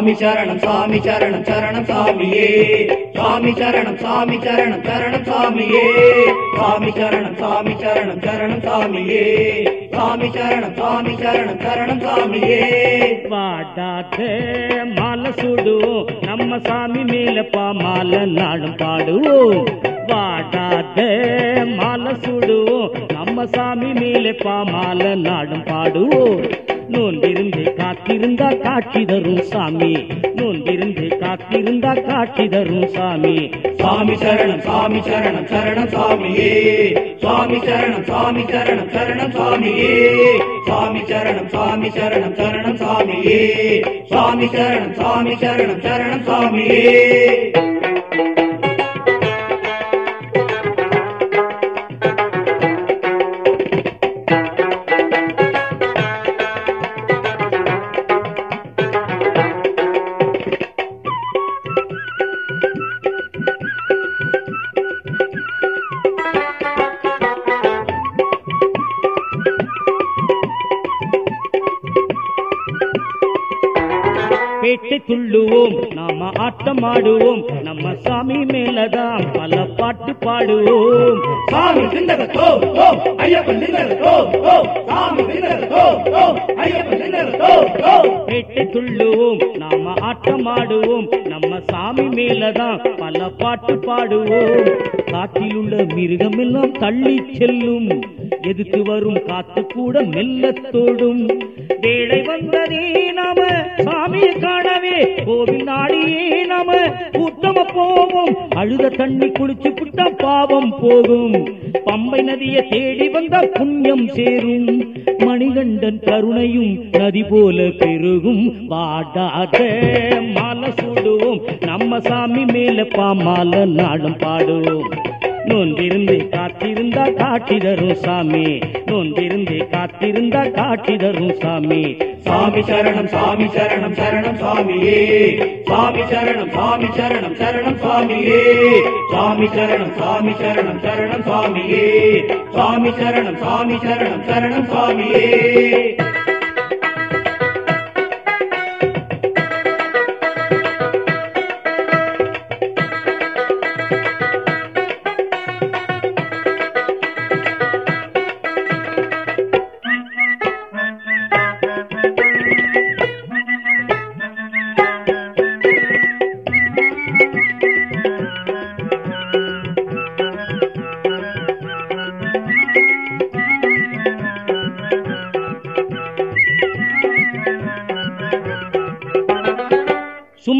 சாமி சரணம் சாமி சரணம் சரணம் சாமியே சாமி சரணம் சாமி சரணம் சரணம் சாமியே சாமி சரணம் சாமி சரணம் சரணம் சாமியே சாமி சரணம் சாமி சரணம் சரணம் சாமியே வாடாத மாலை சுடுவோம் நம்ம சாமி மேலப்பா மாலை நாளும் பாடுவோம் வாடாத மாலை சுடுவோம் நம்ம சாமி மேலப்பா மாலை நாளும் பாடுவோம் நோன்பிருந்து காத்திருந்தா காட்சி தரும் சாமி. நோன்பிருந்து காத்திருந்தா காட்சி தரும் சாமி. சாமி சரணம் சாமி சரணம் சரணம் சாமியே சுவாமி சரணம் சாமி சரணம் சரணம் சாமியே சாமி சரணம் சாமி சரணம் சரணம் சாமியே சாமி சரணம் சாமி சரணம் சரணம் சாமியே பேட்டு துள்ளுவோம் நாம ஆட்டம் ஆடுவோம் நம்ம சாமி மேலதான் பல பாட்டு பாடுவோம். சாமி சிந்தக ஐயப்பன் ஆட்டமாடுவோம் ஆடுவோம் நம்ம சாமி மேலதான் பல பாட்டு பாடுவோம். காட்டில் உள்ள மிருகம் எல்லாம் தள்ளி செல்லும். எதுக்கு வரும் காத்து கூட மெல்லத்தோடும் வேலை வந்ததே நாம சாமியை காணவே. கோவில் நாடியே நாம கூட்டம போவோம். அழுத தண்ணி குளிச்சு புட்டா பாவம் போகும். பம்பை நதியை தேடி வந்தால் புண்ணியம் சேரும். மணிகண்டன் கருணையும் நதி போல பெருகும். பாடாத மாலை சூடுவோம். நம்ம சாமி மேல பாமால நாடும் பாடுவோம். நோன்பிருந்து காத்திருந்தா காட்டி தரும் சாமி. நோன்பிருந்து காத்திருந்தா காட்டி தரும் சாமி. சாமி சரணம் சாமி சரணம் சரணம் சாமியே. சாமி சரணம் சாமி சரணம் சரணம் சாமியே. சாமி சரணம் சாமி சரணம் சரணம் சாமியே. சாமி சரணம் சாமி சரணம் சரணம் சாமியே.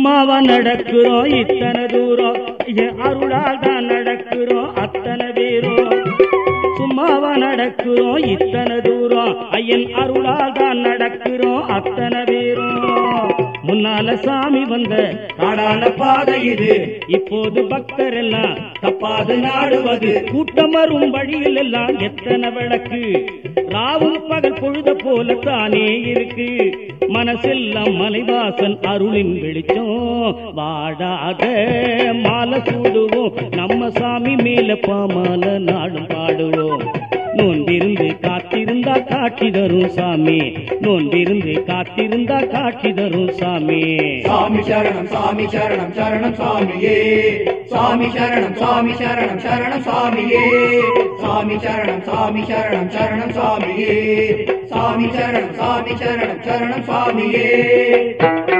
சும்மாவா நடக்கிறோம் இத்தனை தூரம் என் அருளால் தான் நடக்கிறோம் அத்தனை பேரும் சும்மாவா நடக்கிறோம் இத்தனை தூரம் ஐயன் அருளால் தான் நடக்கிறோம் அத்தனை பேரும் முன்னால சாமி வந்த காடான பாதை இது. இப்போது பக்தர் எல்லாம் தப்பாது நாடுவது. கூட்டம் வரும் வழியில் எல்லாம் எத்தனை விளக்கு ராவும் பகல் பொழுத போல தானே இருக்கு. மனசெல்லாம் மலைவாசன் அருளின் வெளிச்சம். வாடாத மாலை சூடுவோம். நம்ம சாமி மேல பாமால நாடும் பாடுவோம். நோன்பிருந்து காத்திருந்தா காட்சி தரும் சாமி. நோன்பிருந்து காத்திருந்தா காட்சி தரும் சாமி. சாமி சரணம் சாமி சரணம் சரணம் சாமியே. சாமி சரணம் சாமி சரணம் சரணம் சாமியே. சாமி சரணம் சாமி சரணம் சரணம் சாமியே. சாமி சரணம் சாமி சரணம் சரணம் சாமியே.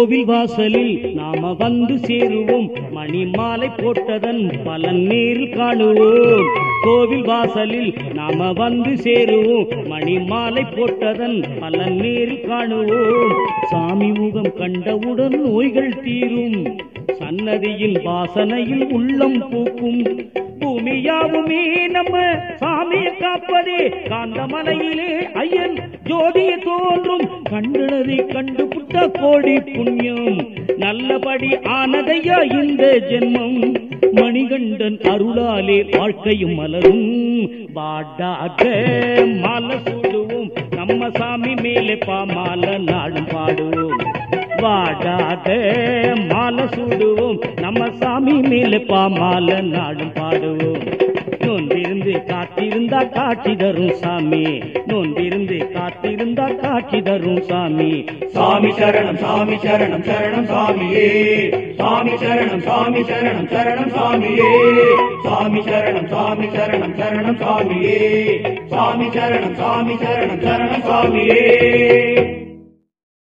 கோவில் வாசலில் நாம வந்து சேருவோம். மணி மாலை போட்டதன் பலன் நேரில் காணுவோம். கோவில் வாசலில் நாம வந்து சேருவோம். மணி மாலை போட்டதன் பலன் நேரில் காணுவோம். சாமி முகம் கண்டவுடன் நோய்கள் தீரும். சன்னதியின் வாசனையில் உள்ளம் பூக்கும். பூமியாவுமே நம்ம சாமியை காப்பதே காந்தமலையிலே ஐயன் ஜோதியை தோன்றும். கண்டுனதை கண்டு புட்ட கோடி புண்ணியம். நல்லபடி ஆனதையா இந்த ஜென்மம்? மணிகண்டன் அருளாலே வாழ்க்கையும் மலரும். பாடாக மாலை சூடுவோம். நம்ம சாமி மேலே பாமால நாடும் பாடுவோம். வாடாக மாலை சூடுவோம். நம்ம சாமி மேலே பாமால நாடும் பாடுவோம். நோன்பிருந்து காத்திருந்தா காட்சி தரும் சாமி. நோன்பிருந்து காத்திருந்தா காட்சி தரும் சாமி. சாமி சரணம் சாமி சரணம் சரணம் சாமியே. சாமி சரணம் சாமி சரணம் சரணம் சாமியே. சாமி சரணம் சாமி சரணம் சரணம் சாமியே. சாமி சரணம் சாமி சரணம் சரணம் சாமியே.